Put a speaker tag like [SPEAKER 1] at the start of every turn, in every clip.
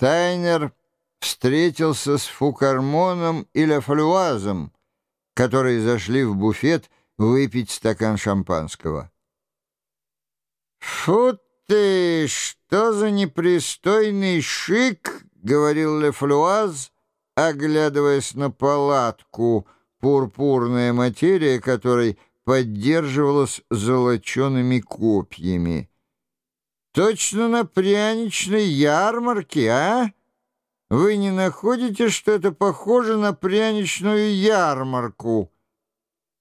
[SPEAKER 1] Стайнер встретился с Фукармоном и Лафлюазом, которые зашли в буфет выпить стакан шампанского. «Фу ты, что за непристойный шик!» — говорил Лефлюаз, оглядываясь на палатку, пурпурная материя которой поддерживалась золочеными копьями. Точно на пряничной ярмарке, а? Вы не находите, что это похоже на пряничную ярмарку?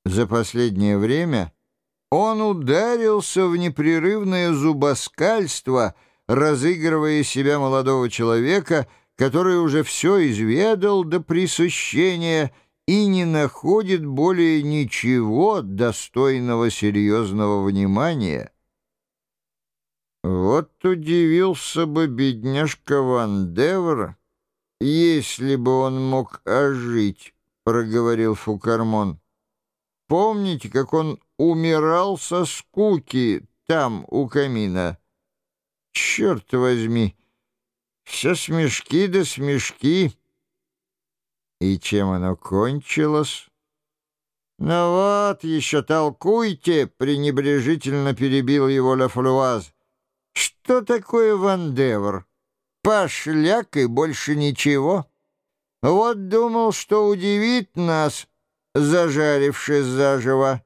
[SPEAKER 1] За последнее время он ударился в непрерывное зубоскальство, разыгрывая себя молодого человека, который уже все изведал до присыщения и не находит более ничего достойного серьезного внимания. Вот удивился бы бедняжка Ван Девр, если бы он мог ожить, — проговорил Фукармон. Помните, как он умирал со скуки там, у камина? Черт возьми, все смешки да смешки. И чем оно кончилось? «Ну вот, еще толкуйте!» — пренебрежительно перебил его Лафлуаз. Что такое вандевр? Пошляк и больше ничего. Вот думал, что удивит нас, зажарившись заживо,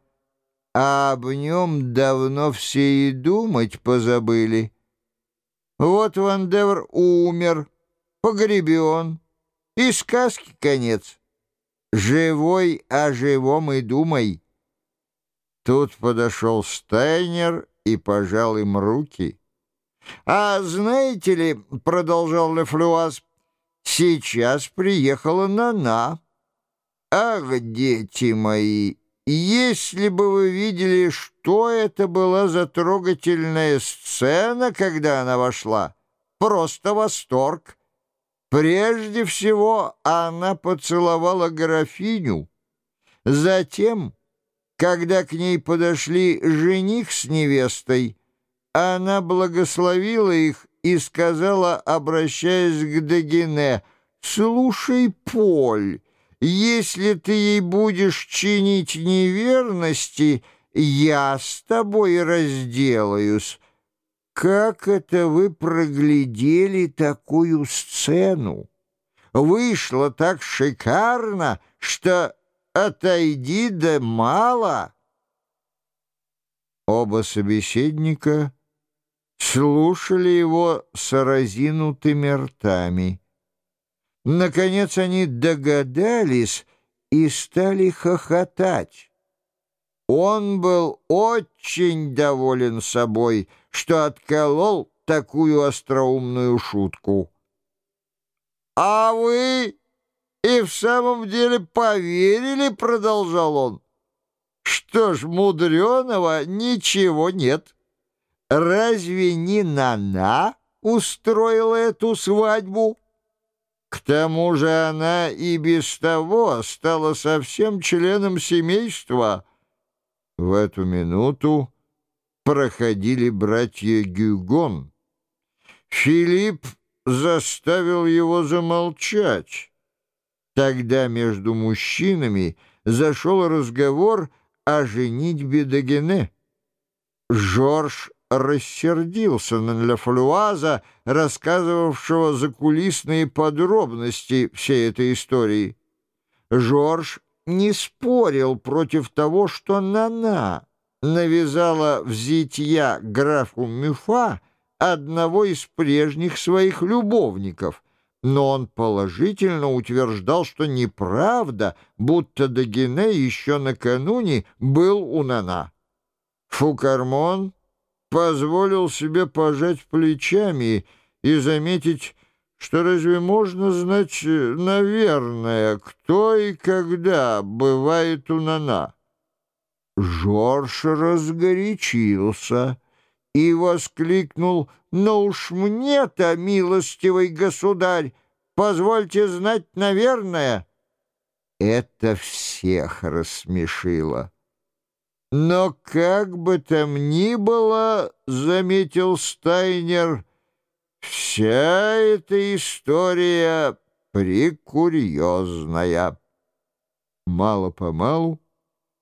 [SPEAKER 1] а об нем давно все и думать позабыли. Вот Вандевр умер, погребен, и сказки конец. Живой о живом и думай. Тут подошел Стайнер и пожал им руки. «А знаете ли, — продолжал Лефлюаз, — сейчас приехала Нана. Ах, дети мои, если бы вы видели, что это была за трогательная сцена, когда она вошла, просто восторг. Прежде всего она поцеловала графиню, затем, когда к ней подошли жених с невестой, она благословила их и сказала, обращаясь к Дагене, «Слушай, Поль, если ты ей будешь чинить неверности, я с тобой разделаюсь». Как это вы проглядели такую сцену? Вышло так шикарно, что отойди да мало. Оба собеседника — слушали его с разинутыми ртами. Наконец они догадались и стали хохотать. Он был очень доволен собой, что отколол такую остроумную шутку. «А вы и в самом деле поверили?» — продолжал он. «Что ж, мудреного ничего нет». Разве не Нана устроила эту свадьбу? К тому же она и без того стала совсем членом семейства. В эту минуту проходили братья Гюгон. Филипп заставил его замолчать. Тогда между мужчинами зашел разговор о женитьбе Дагене. Жорж рассердился на Лефлюаза, рассказывавшего закулисные подробности всей этой истории. Жорж не спорил против того, что Нана навязала в зитья графу Мюфа одного из прежних своих любовников, но он положительно утверждал, что неправда, будто Дагене еще накануне был у Нана. Фукармон позволил себе пожать плечами и заметить, что разве можно знать, наверное, кто и когда бывает у Нана? Жорж разгорячился и воскликнул, «Ну уж мне-то, милостивый государь, позвольте знать, наверное». Это всех рассмешило. Но как бы там ни было, — заметил Стайнер, — Вся эта история прикурьезная. Мало-помалу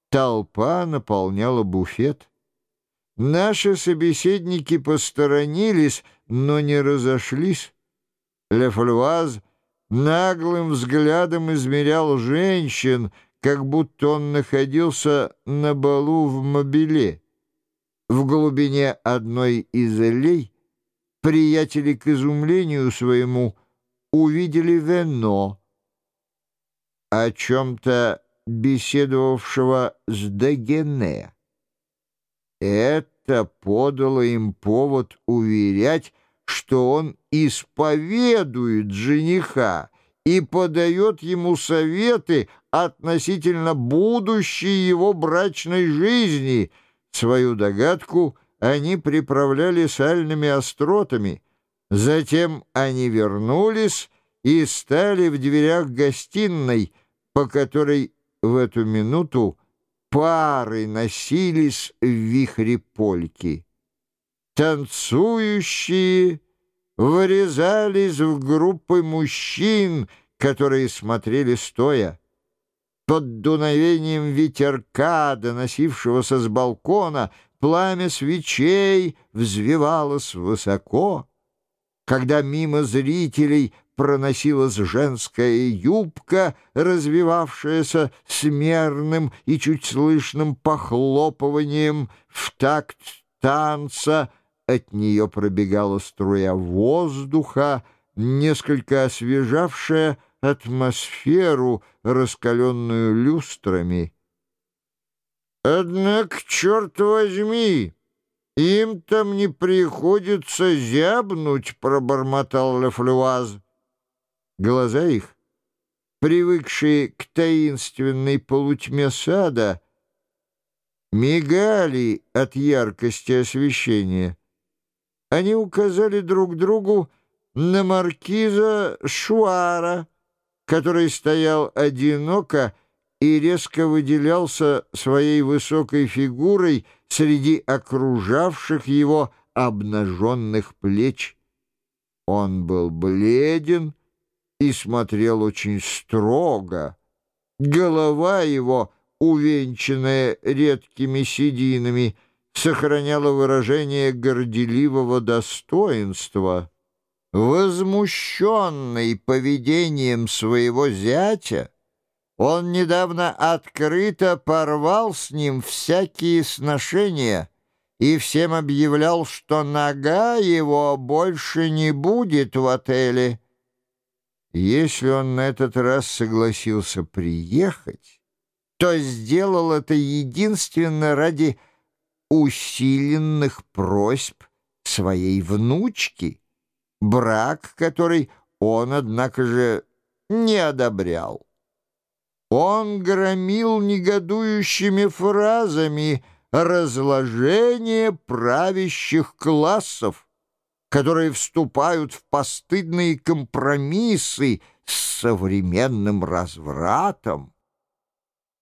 [SPEAKER 1] толпа наполняла буфет. Наши собеседники посторонились, но не разошлись. Лефлюаз наглым взглядом измерял женщин, как будто он находился на балу в мобиле. В глубине одной из аллей приятели к изумлению своему увидели вино, о чем-то беседовавшего с Дагене. Это подало им повод уверять, что он исповедует жениха и подает ему советы относительно будущей его брачной жизни. Свою догадку они приправляли сальными остротами. Затем они вернулись и стали в дверях гостиной, по которой в эту минуту пары носились в вихре польки. Танцующие вырезались в группы мужчин, которые смотрели стоя. Под дуновением ветерка, доносившегося с балкона, пламя свечей взвивалось высоко. Когда мимо зрителей проносилась женская юбка, развивавшаяся с мерным и чуть слышным похлопыванием в такт танца, от нее пробегала струя воздуха, несколько освежавшая атмосферу, раскаленную люстрами. Однако, черт возьми, им там не приходится зябнуть, пробормотал Лефлюаз. Глаза их, привыкшие к таинственной полутьме сада, мигали от яркости освещения. Они указали друг другу на маркиза Шуара, который стоял одиноко и резко выделялся своей высокой фигурой среди окружавших его обнаженных плеч. Он был бледен и смотрел очень строго. Голова его, увенчанная редкими сединами, сохраняла выражение горделивого достоинства. Возмущенный поведением своего зятя, он недавно открыто порвал с ним всякие сношения и всем объявлял, что нога его больше не будет в отеле. Если он на этот раз согласился приехать, то сделал это единственно ради усиленных просьб своей внучки, брак который он, однако же, не одобрял. Он громил негодующими фразами разложение правящих классов, которые вступают в постыдные компромиссы с современным развратом,